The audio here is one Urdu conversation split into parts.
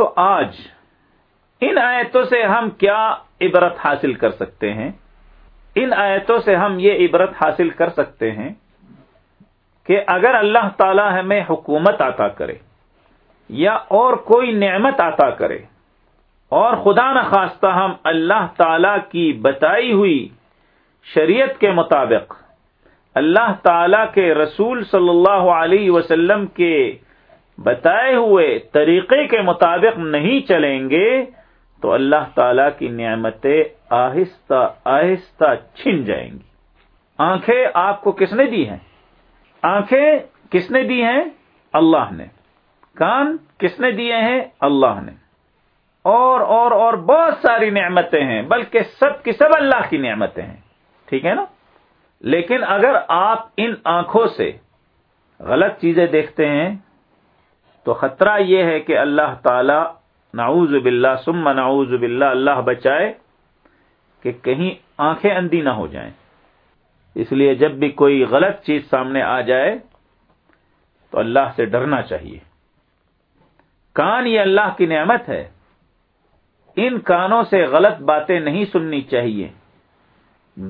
تو آج ان آیتوں سے ہم کیا عبرت حاصل کر سکتے ہیں؟ ان آیتوں سے ہم یہ عبرت حاصل کر سکتے ہیں کہ اگر اللہ تعالی ہمیں حکومت عطا کرے یا اور کوئی نعمت عطا کرے اور خدا نخواستہ ہم اللہ تعالی کی بتائی ہوئی شریعت کے مطابق اللہ تعالی کے رسول صلی اللہ علیہ وسلم کے بتائے ہوئے طریقے کے مطابق نہیں چلیں گے، تو اللہ تعالی کی نعمتیں آہستہ آہستہ چھن جائیں گی۔ آنکھیں آپ کو کس نے دی ہیں؟ آنکھیں کس نے دی ہیں؟ اللہ نے۔ کان کس نے دیے ہیں؟ اللہ نے۔ اور اور اور بہت ساری نعمتیں ہیں، بلکہ سب کی سب اللہ کی نعمتیں ہیں۔ ٹھیک ہے نا؟ لیکن اگر آپ ان آنکھوں سے غلط چیزیں دیکھتے ہیں تو خطرہ یہ ہے کہ اللہ تعالی نعوذ باللہ، ثم نعوذ باللہ، اللہ بچائے کہ کہیں آنکھیں اندھی نہ ہو جائیں۔ اس لیے جب بھی کوئی غلط چیز سامنے آ جائے تو اللہ سے ڈرنا چاہیے۔ کان یہ اللہ کی نعمت ہے۔ ان کانوں سے غلط باتیں نہیں سننی چاہیے۔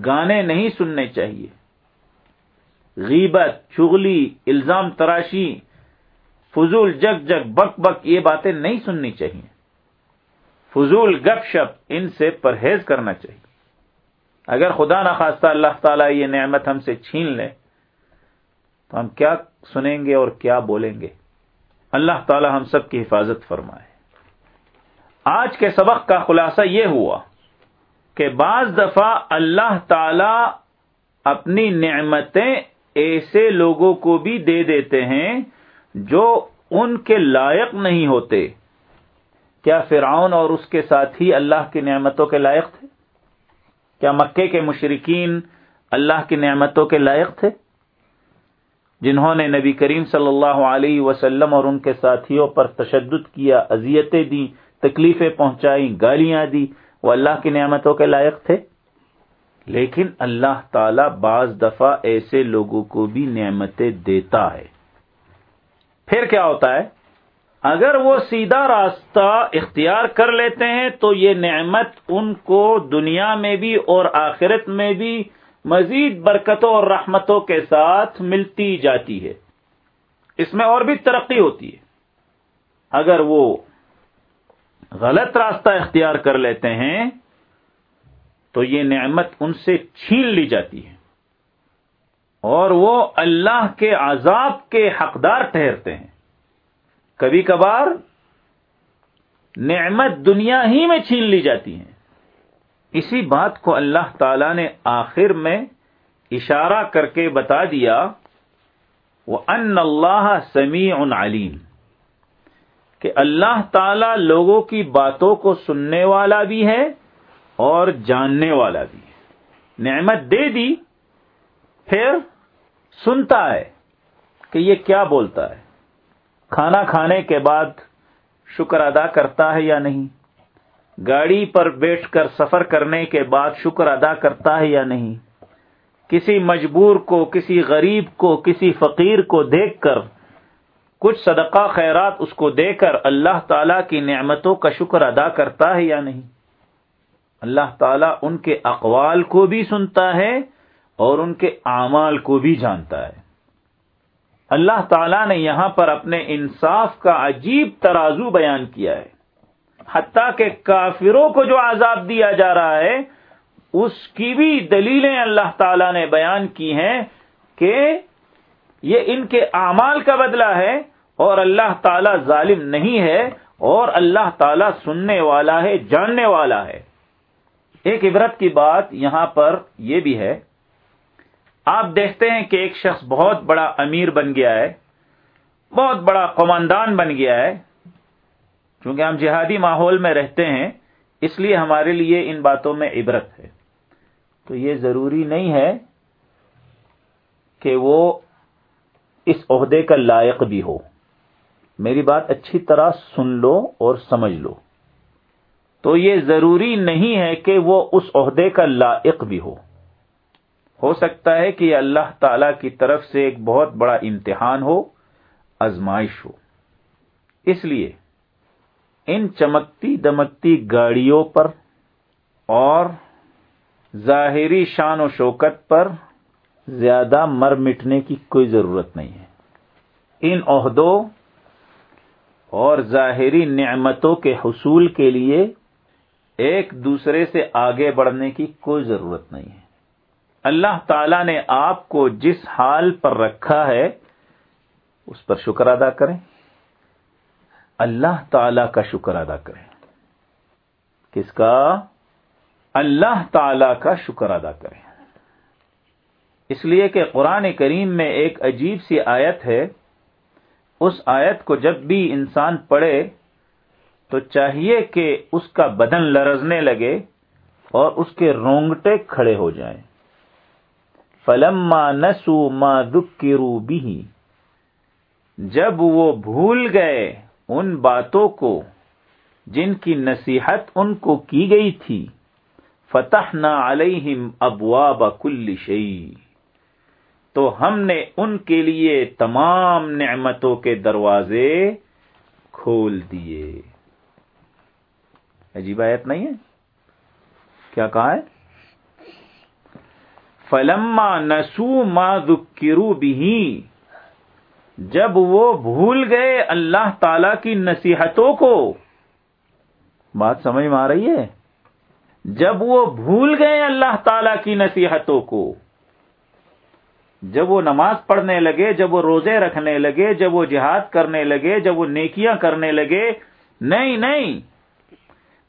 گانے نہیں سننے چاہیے۔ غیبت، چغلی، الزام، تراشی فضول، جگ جگ، بک بک، یہ باتیں نہیں سننی چاہیے۔ فضول، گپ، شپ، ان سے پرہیز کرنا چاہیے۔ اگر خدا نخواستہ اللہ تعالیٰ یہ نعمت ہم سے چھین لے، تو ہم کیا سنیں گے اور کیا بولیں گے؟ اللہ تعالی ہم سب کی حفاظت فرمائے۔ آج کے سبق کا خلاصہ یہ ہوا کہ بعض دفعہ اللہ تعالی اپنی نعمتیں ایسے لوگوں کو بھی دے دیتے ہیں جو ان کے لائق نہیں ہوتے، کیا فرعون اور اس کے ساتھی اللہ کی نعمتوں کے لائق تھے؟ کیا مکے کے مشرقین اللہ کی نعمتوں کے لائق تھے؟ جنہوں نے نبی کریم صلی اللہ علیہ وسلم اور ان کے ساتھیوں پر تشدد کیا، اذیتیں دی تکلیفیں پہنچائی گالیاں دی وہ اللہ کی نعمتوں کے لائق تھے؟ لیکن اللہ تعالی بعض دفعہ ایسے لوگوں کو بھی نعمتیں دیتا ہے۔ پھر کیا ہوتا ہے؟ اگر وہ سیدھا راستہ اختیار کر لیتے ہیں تو یہ نعمت ان کو دنیا میں بھی اور آخرت میں بھی مزید برکتوں اور رحمتوں کے ساتھ ملتی جاتی ہے۔ اس میں اور بھی ترقی ہوتی ہے۔ اگر وہ غلط راستہ اختیار کر لیتے ہیں تو یہ نعمت ان سے چھین لی جاتی ہے۔ اور وہ اللہ کے عذاب کے حقدار ٹھہرتے ہیں۔ کبھی کبھار نعمت دنیا ہی میں چھین لی جاتی ہیں اسی بات کو اللہ تعالی نے آخر میں اشارہ کر کے بتا دیا وہ ان اللہ سمیع علیم کہ اللہ تعالی لوگوں کی باتوں کو سننے والا بھی ہے اور جاننے والا بھی ہے۔ نعمت دے دی پھر سنتا ہے کہ یہ کیا بولتا ہے۔ کھانا کھانے کے بعد شکر ادا کرتا ہے یا نہیں؟ گاڑی پر بیٹھ کر سفر کرنے کے بعد شکر ادا کرتا ہے یا نہیں؟ کسی مجبور کو، کسی غریب کو، کسی فقیر کو دیکھ کر، کچھ صدقہ خیرات اس کو دے کر اللہ تعالی کی نعمتوں کا شکر ادا کرتا ہے یا نہیں؟ اللہ تعالیٰ ان کے اقوال کو بھی سنتا ہے اور ان کے اعمال کو بھی جانتا ہے۔ اللہ تعالیٰ نے یہاں پر اپنے انصاف کا عجیب ترازو بیان کیا ہے۔ حتیٰ کہ کافروں کو جو عذاب دیا جا رہا ہے، اس کی بھی دلیلیں اللہ تعالی نے بیان کی ہیں کہ یہ ان کے اعمال کا بدلہ ہے اور اللہ تعالی ظالم نہیں ہے اور اللہ تعالی سننے والا ہے، جاننے والا ہے۔ ایک عبرت کی بات یہاں پر یہ بھی ہے۔ آپ دیکھتے ہیں کہ ایک شخص بہت بڑا امیر بن گیا ہے، بہت بڑا قماندان بن گیا ہے۔ چونکہ ہم جہادی ماحول میں رہتے ہیں، اس لیے ہمارے لیے ان باتوں میں عبرت ہے۔ تو یہ ضروری نہیں ہے کہ وہ اس عہدے کا لائق بھی ہو۔ میری بات اچھی طرح سن لو اور سمجھ لو۔ تو یہ ضروری نہیں ہے کہ وہ اس عہدے کا لائق بھی ہو۔ ہو سکتا ہے کہ یہ اللہ تعالی کی طرف سے ایک بہت بڑا امتحان ہو ازمائش ہو۔ اس لیے ان چمکتی دمکتی گاڑیوں پر اور ظاہری شان و شوکت پر زیادہ مر مٹنے کی کوئی ضرورت نہیں ہے۔ ان عہدوں اور ظاہری نعمتوں کے حصول کے لیے ایک دوسرے سے آگے بڑھنے کی کوئی ضرورت نہیں ہے۔ اللہ تعالی نے آپ کو جس حال پر رکھا ہے، اس پر شکر ادا کریں۔ اللہ تعالی کا شکر ادا کریں۔ کس کا؟ اللہ تعالی کا شکر ادا کریں۔ اس لیے کہ قرآن کریم میں ایک عجیب سی آیت ہے۔ اس آیت کو جب بھی انسان پڑھے، تو چاہیے کہ اس کا بدن لرزنے لگے اور اس کے رونگٹے کھڑے ہو جائیں۔ فلما نسو ما دکرو بھی جب وہ بھول گئے ان باتوں کو جن کی نصیحت ان کو کی گئی تھی فتح نہ علیہم ابواب کل شعی تو ہم نے ان کے لیے تمام نعمتوں کے دروازے کھول دیے۔ عجیب آیت نہیں ہے؟ کیا کہا ہے؟ فلما نسو ما ذکرو بھی جب وہ بھول گئے اللہ تعالی کی نصیحتوں کو۔ بات سمجھ میں آ رہی ہے؟ جب وہ بھول گئے اللہ تعالی کی نصیحتوں کو، جب وہ نماز پڑھنے لگے، جب وہ روزے رکھنے لگے، جب وہ جہاد کرنے لگے، جب وہ نیکیاں کرنے لگے، نہیں نہیں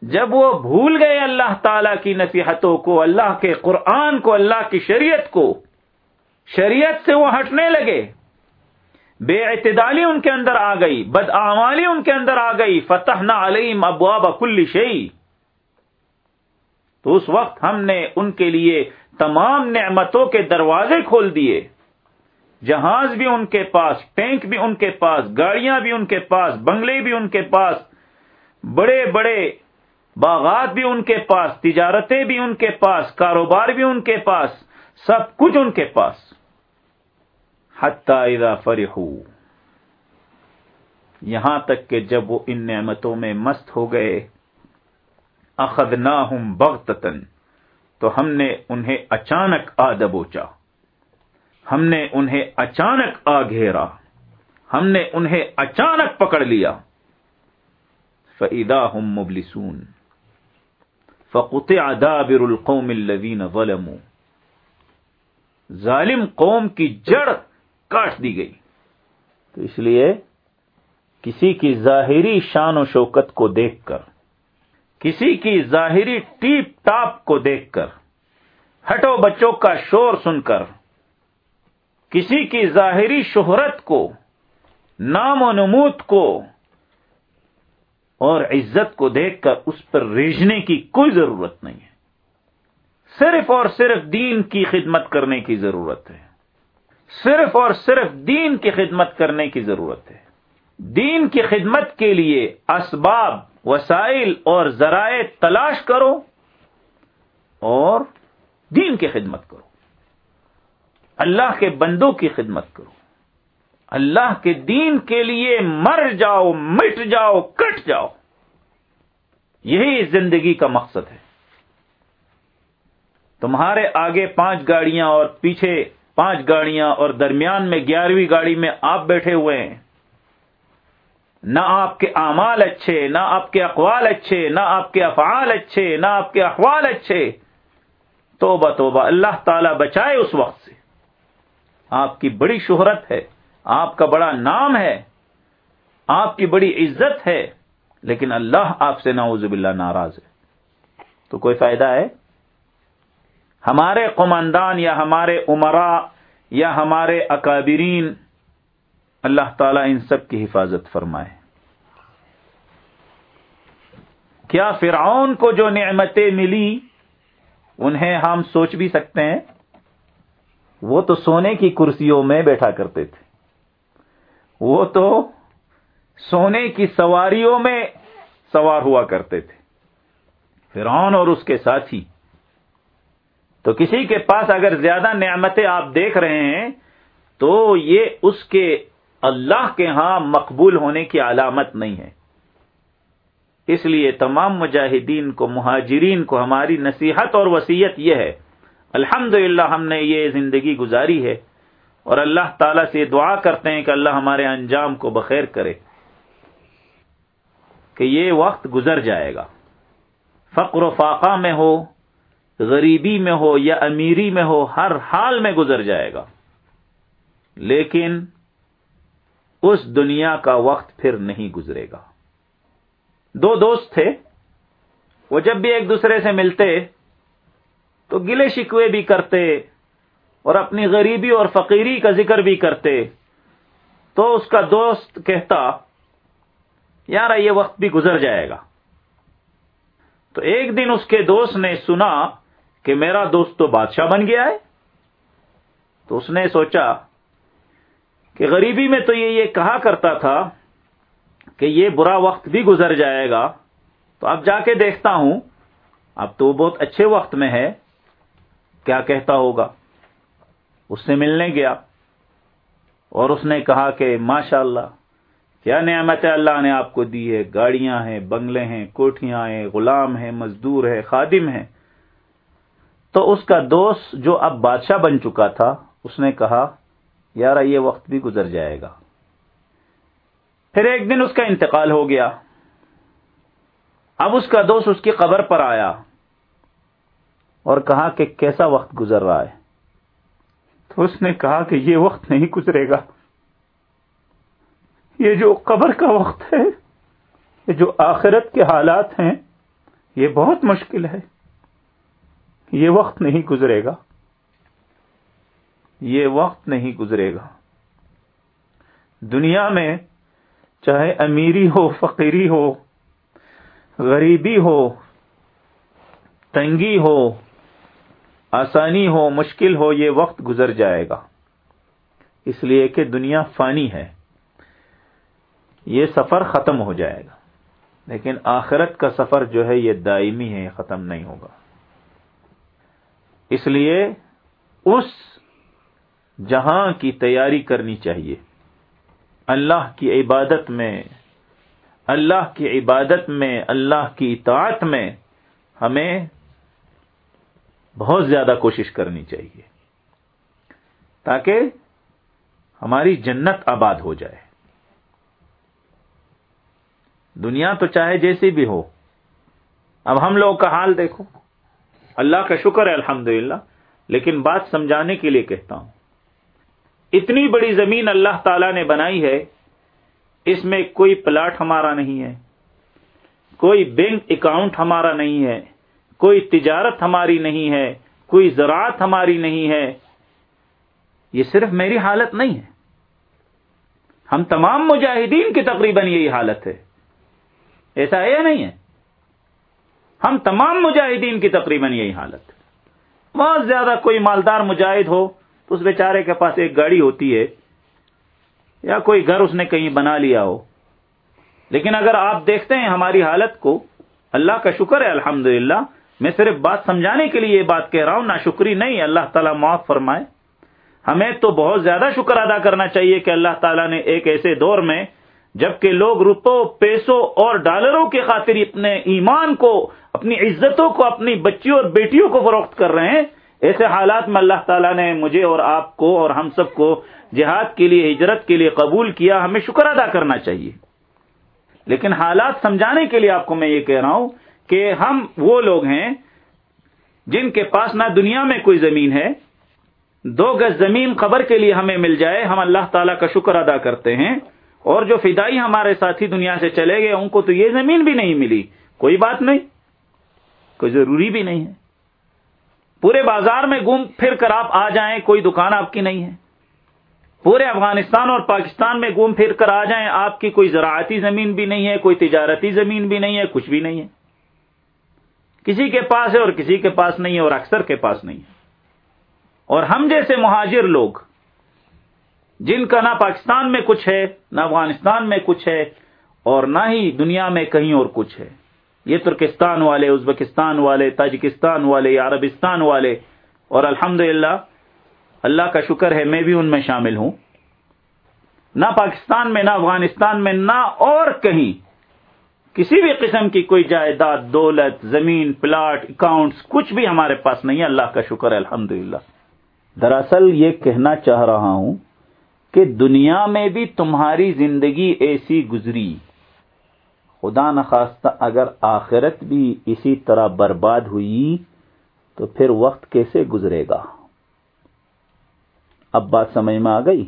جب وہ بھول گئے اللہ تعالی کی نصیحتوں کو، اللہ کے قرآن کو، اللہ کی شریعت کو، شریعت سے وہ ہٹنے لگے۔ بے اعتدالی ان کے اندر آ گئی، بد ان کے اندر آ گئی۔ فتح نہ علیم ابواب کل شعی تو اس وقت ہم نے ان کے لیے تمام نعمتوں کے دروازے کھول دیے۔ جہاز بھی ان کے پاس، ٹینک بھی ان کے پاس، گاڑیاں بھی ان کے پاس، بنگلے بھی ان کے پاس۔ بڑے بڑے باغات بھی ان کے پاس، تجارتیں بھی ان کے پاس، کاروبار بھی ان کے پاس، سب کچھ ان کے پاس۔ اذا فرحو۔ یہاں تک کہ جب وہ ان نعمتوں میں مست ہو گئے، اخذناہم بغتتن تو ہم نے انہیں اچانک آ دبوچا۔ ہم نے انہیں اچانک آ گھیرا۔ ہم نے انہیں اچانک پکڑ لیا۔ فعدا ہم مبلسون۔ فقت دابر القوم الذین ظلموا۔ ظالم قوم کی جڑ کاٹ دی گئی۔ تو اس لیے کسی کی ظاہری شان و شوکت کو دیکھ کر، کسی کی ظاہری ٹیپ ٹاپ کو دیکھ کر، ہٹو بچوں کا شور سن کر، کسی کی ظاہری شہرت کو، نام و نمود کو اور عزت کو دیکھ کر اس پر ریجنے کی کوئی ضرورت نہیں ہے۔ صرف اور صرف دین کی خدمت کرنے کی ضرورت ہے۔ صرف اور صرف دین کی خدمت کرنے کی ضرورت ہے۔ دین کی خدمت کے لیے اسباب، وسائل اور ذرائع تلاش کرو اور دین کی خدمت کرو۔ اللہ کے بندوں کی خدمت کرو۔ اللہ کے دین کے لیے مر جاؤ، مٹ جاؤ، کٹ جاؤ۔ یہی زندگی کا مقصد ہے۔ تمہارے آگے پانچ گاڑیاں اور پیچھے پانچ گاڑیاں اور درمیان میں گیارہویں گاڑی میں آپ بیٹھے ہوئے ہیں۔ نہ آپ کے اعمال اچھے، نہ آپ کے اقوال اچھے، نہ آپ کے افعال اچھے، نہ آپ کے احوال اچھے۔ توبہ توبہ، اللہ تعالی بچائے اس وقت سے۔ آپ کی بڑی شہرت ہے۔ آپ کا بڑا نام ہے، آپ کی بڑی عزت ہے، لیکن اللہ آپ سے نعوذ باللہ ناراض ہے۔ تو کوئی فائدہ ہے؟ ہمارے قماندان یا ہمارے عمرا یا ہمارے اکابرین، اللہ تعالیٰ ان سب کی حفاظت فرمائے۔ کیا فرعون کو جو نعمتیں ملی، انہیں ہم سوچ بھی سکتے ہیں؟ وہ تو سونے کی کرسیوں میں بیٹھا کرتے تھے۔ وہ تو سونے کی سواریوں میں سوار ہوا کرتے تھے۔ فرعون اور اس کے ساتھی۔ تو کسی کے پاس اگر زیادہ نعمتیں آپ دیکھ رہے ہیں، تو یہ اس کے اللہ کے ہاں مقبول ہونے کی علامت نہیں ہے۔ اس لیے تمام مجاہدین کو، مہاجرین کو ہماری نصیحت اور وسیعت یہ ہے الحمد ہم نے یہ زندگی گزاری ہے۔ اور اللہ تعالیٰ سے دعا کرتے ہیں کہ اللہ ہمارے انجام کو بخیر کرے، کہ یہ وقت گزر جائے گا۔ فقر و فاقہ میں ہو، غریبی میں ہو یا امیری میں ہو، ہر حال میں گزر جائے گا۔ لیکن اس دنیا کا وقت پھر نہیں گزرے گا۔ دو دوست تھے، وہ جب بھی ایک دوسرے سے ملتے تو گلے شکوے بھی کرتے اور اپنی غریبی اور فقیری کا ذکر بھی کرتے۔ تو اس کا دوست کہتا یار یہ وقت بھی گزر جائے گا۔ تو ایک دن اس کے دوست نے سنا کہ میرا دوست تو بادشاہ بن گیا ہے۔ تو اس نے سوچا کہ غریبی میں تو یہ کہا کرتا تھا کہ یہ برا وقت بھی گزر جائے گا۔ تو اب جا کے دیکھتا ہوں، اب تو وہ بہت اچھے وقت میں ہے، کیا کہتا ہوگا؟ اس سے ملنے گیا اور اس نے کہا کہ ماشاء اللہ کیا نعمت اللہ نے آپ کو دی ہے؟ گاڑیاں ہیں، بنگلے ہیں کوٹیاں ہیں، غلام ہیں، مزدور ہے خادم ہیں۔ تو اس کا دوست جو اب بادشاہ بن چکا تھا، اس نے کہا یار یہ وقت بھی گزر جائے گا۔ پھر ایک دن اس کا انتقال ہو گیا۔ اب اس کا دوست اس کی قبر پر آیا اور کہا کہ کیسا وقت گزر رہا ہے؟ تو اس نے کہا کہ یہ وقت نہیں گزرے گا۔ یہ جو قبر کا وقت ہے، یہ جو آخرت کے حالات ہیں، یہ بہت مشکل ہے۔ یہ وقت نہیں گزرے گا۔ یہ وقت نہیں گزرے گا۔ دنیا میں چاہے امیری ہو، فقیری ہو، غریبی ہو، تنگی ہو آسانی ہو، مشکل ہو، یہ وقت گزر جائے گا۔ اس لیے کہ دنیا فانی ہے۔ یہ سفر ختم ہو جائے گا۔ لیکن آخرت کا سفر جو ہے، یہ دائمی ہے ختم نہیں ہوگا۔ اس لیے اس جہاں کی تیاری کرنی چاہیے۔ اللہ کی عبادت میں، اللہ کی عبادت میں، اللہ کی اطاعت میں ہمیں بہت زیادہ کوشش کرنی چاہیے تاکہ ہماری جنت آباد ہو جائے۔ دنیا تو چاہے جیسی بھی ہو۔ اب ہم لوگ کا حال دیکھو۔ اللہ کا شکر ہے الحمد لیکن بات سمجھانے کے لیے کہتا ہوں۔ اتنی بڑی زمین اللہ تعالی نے بنائی ہے، اس میں کوئی پلاٹ ہمارا نہیں ہے، کوئی بینک اکاؤنٹ ہمارا نہیں ہے۔ کوئی تجارت ہماری نہیں ہے، کوئی زراعت ہماری نہیں ہے۔ یہ صرف میری حالت نہیں ہے۔ ہم تمام مجاہدین کی تقریباً یہی حالت ہے۔ ایسا ہے یا نہیں ہے؟ ہم تمام مجاہدین کی تقریباً یہی حالت ہے۔ بہت زیادہ کوئی مالدار مجاہد ہو تو اس بیچارے کے پاس ایک گاڑی ہوتی ہے، یا کوئی گھر اس نے کہیں بنا لیا ہو۔ لیکن اگر آپ دیکھتے ہیں ہماری حالت کو، اللہ کا شکر ہے الحمد میں صرف بات سمجھانے کے لیے یہ بات کہہ رہا ہوں، ناشکری نہیں، اللہ تعالیٰ معاف فرمائے۔ ہمیں تو بہت زیادہ شکر ادا کرنا چاہیے کہ اللہ تعالیٰ نے ایک ایسے دور میں جبکہ لوگ روپوں، پیسوں اور ڈالروں کے خاطر اپنے ایمان کو، اپنی عزتوں کو، اپنی بچیوں اور بیٹیوں کو فروخت کر رہے ہیں، ایسے حالات میں اللہ تعالیٰ نے مجھے اور آپ کو اور ہم سب کو جہاد کے لیے، ہجرت کے لیے قبول کیا، ہمیں شکر ادا کرنا چاہیے۔ لیکن حالات سمجھانے کے لیے آپ کو میں یہ کہہ رہا ہوں کہ ہم وہ لوگ ہیں جن کے پاس نہ دنیا میں کوئی زمین ہے، دو گز زمین قبر کے لیے ہمیں مل جائے، ہم اللہ تعالیٰ کا شکر ادا کرتے ہیں، اور جو فدائی ہمارے ساتھی دنیا سے چلے گئے، ان کو تو یہ زمین بھی نہیں ملی۔ کوئی بات نہیں، کوئی ضروری بھی نہیں ہے۔ پورے بازار میں گھوم پھر کر آپ آ جائیں، کوئی دکان آپ کی نہیں ہے۔ پورے افغانستان اور پاکستان میں گھوم پھر کر آ جائیں، آپ کی کوئی زراعتی زمین بھی نہیں ہے، کوئی تجارتی زمین بھی نہیں ہے، کچھ بھی نہیں ہے۔ کسی کے پاس ہے اور کسی کے پاس نہیں ہے اور اکثر کے پاس نہیں ہے۔ اور ہم جیسے مہاجر لوگ، جن کا نہ پاکستان میں کچھ ہے، نہ افغانستان میں کچھ ہے، اور نہ ہی دنیا میں کہیں اور کچھ ہے۔ یہ ترکستان والے، ازبکستان والے، تاجکستان والے عربستان والے، اور الحمد اللہ کا شکر ہے، میں بھی ان میں شامل ہوں۔ نہ پاکستان میں، نہ افغانستان میں، نہ اور کہیں۔ کسی بھی قسم کی کوئی جائیداد، دولت، زمین، پلاٹ، اکاؤنٹس، کچھ بھی ہمارے پاس نہیں ہے، اللہ کا شکر ہے الحمد دراصل یہ کہنا چاہ رہا ہوں کہ دنیا میں بھی تمہاری زندگی ایسی گزری۔ خدا نخواستہ اگر آخرت بھی اسی طرح برباد ہوئی تو پھر وقت کیسے گزرے گا؟ اب بات سمجھ میں آ گئی؟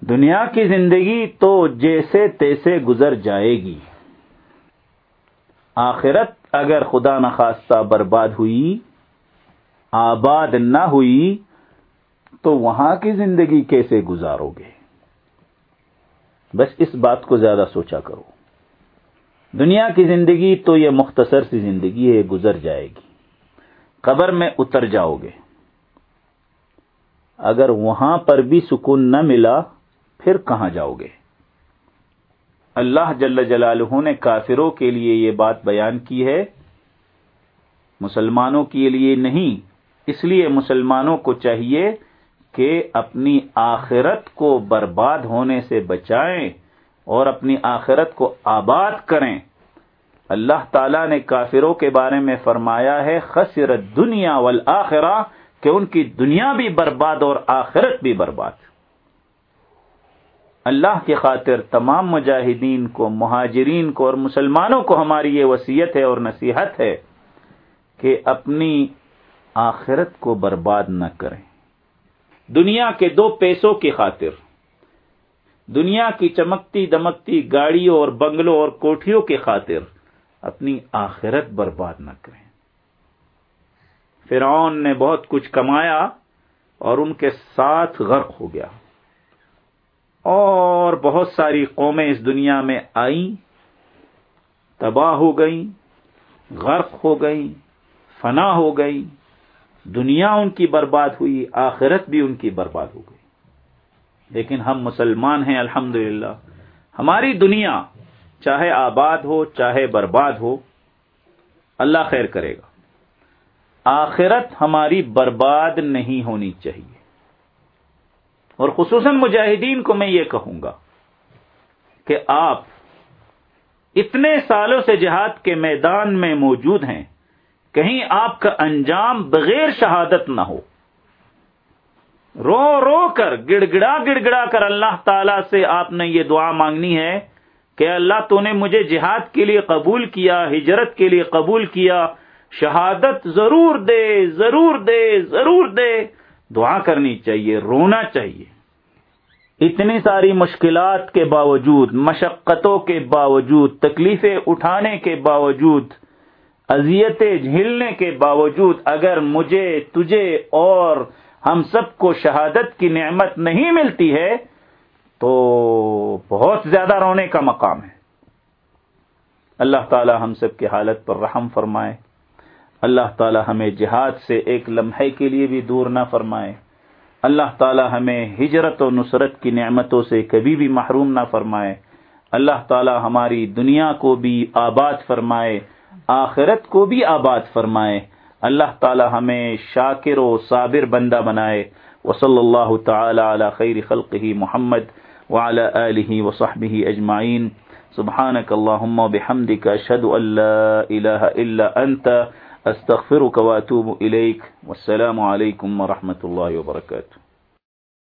دنیا کی زندگی تو جیسے تیسے گزر جائے گی۔ آخرت اگر خدا نخواستہ برباد ہوئی، آباد نہ ہوئی، تو وہاں کی زندگی کیسے گزارو گے؟ بس اس بات کو زیادہ سوچا کرو۔ دنیا کی زندگی تو یہ مختصر سی زندگی ہے، گزر جائے گی۔ قبر میں اتر جاؤ گے۔ اگر وہاں پر بھی سکون نہ ملا پھر کہاں جاؤ گے؟ اللہ جل جلالہ نے کافروں کے لیے یہ بات بیان کی ہے۔ مسلمانوں کے لیے نہیں، اس لیے مسلمانوں کو چاہیے کہ اپنی آخرت کو برباد ہونے سے بچائیں اور اپنی آخرت کو آباد کریں۔ اللہ تعالی نے کافروں کے بارے میں فرمایا ہے، خسر دنیا والآخرہ، کہ ان کی دنیا بھی برباد اور آخرت بھی برباد۔ اللہ کی خاطر تمام مجاہدین کو، مہاجرین کو اور مسلمانوں کو ہماری یہ وصیت ہے اور نصیحت ہے کہ اپنی آخرت کو برباد نہ کریں۔ دنیا کے دو پیسوں کی خاطر، دنیا کی چمکتی دمکتی گاڑیوں اور بنگلوں اور کوٹھیوں کی خاطر اپنی آخرت برباد نہ کریں۔ فرعون نے بہت کچھ کمایا اور ان کے ساتھ غرق ہو گیا۔ اور بہت ساری قومیں اس دنیا میں آئیں، تباہ ہو گئیں، غرق ہو گئیں، فنا ہو گئی دنیا ان کی برباد ہوئی، آخرت بھی ان کی برباد ہو گئی۔ لیکن ہم مسلمان ہیں الحمد ہماری دنیا چاہے آباد ہو، چاہے برباد ہو، اللہ خیر کرے گا۔ آخرت ہماری برباد نہیں ہونی چاہیے۔ اور خصوصاً مجاہدین کو میں یہ کہوں گا کہ آپ اتنے سالوں سے جہاد کے میدان میں موجود ہیں، کہیں آپ کا انجام بغیر شہادت نہ ہو۔ رو رو کر گڑ گڑا گڑ گڑا کر اللہ تعالی سے آپ نے یہ دعا مانگنی ہے کہ اللہ تو نے مجھے جہاد کے لیے قبول کیا، ہجرت کے لیے قبول کیا، شہادت ضرور دے ضرور دے ضرور دے۔ دعا کرنی چاہیے، رونا چاہیے۔ اتنی ساری مشکلات کے باوجود، مشقتوں کے باوجود، تکلیفیں اٹھانے کے باوجود، اذیتیں جھیلنے کے باوجود اگر مجھے، تجھے اور ہم سب کو شہادت کی نعمت نہیں ملتی ہے، تو بہت زیادہ رونے کا مقام ہے۔ اللہ تعالی ہم سب کی حالت پر رحم فرمائے۔ اللہ تعالی ہمیں جہاد سے ایک لمحے کے لیے بھی دور نہ فرمائے۔ اللہ تعالی ہمیں ہجرت و نصرت کی نعمتوں سے کبھی بھی محروم نہ فرمائے۔ اللہ تعالی ہماری دنیا کو بھی آباد فرمائے، آخرت کو بھی آباد فرمائے۔ اللہ تعالی ہمیں شاکر و صابر بندہ بنائے۔ وصلی اللہ تعالی علی خیر خلقہ محمد وعلى آله وصحبه أجمعين سبحانك اللهم وبحمدك أشهد أن لا إله إلا أنت استغفرك واتوب اليك والسلام عليكم ورحمه الله وبركاته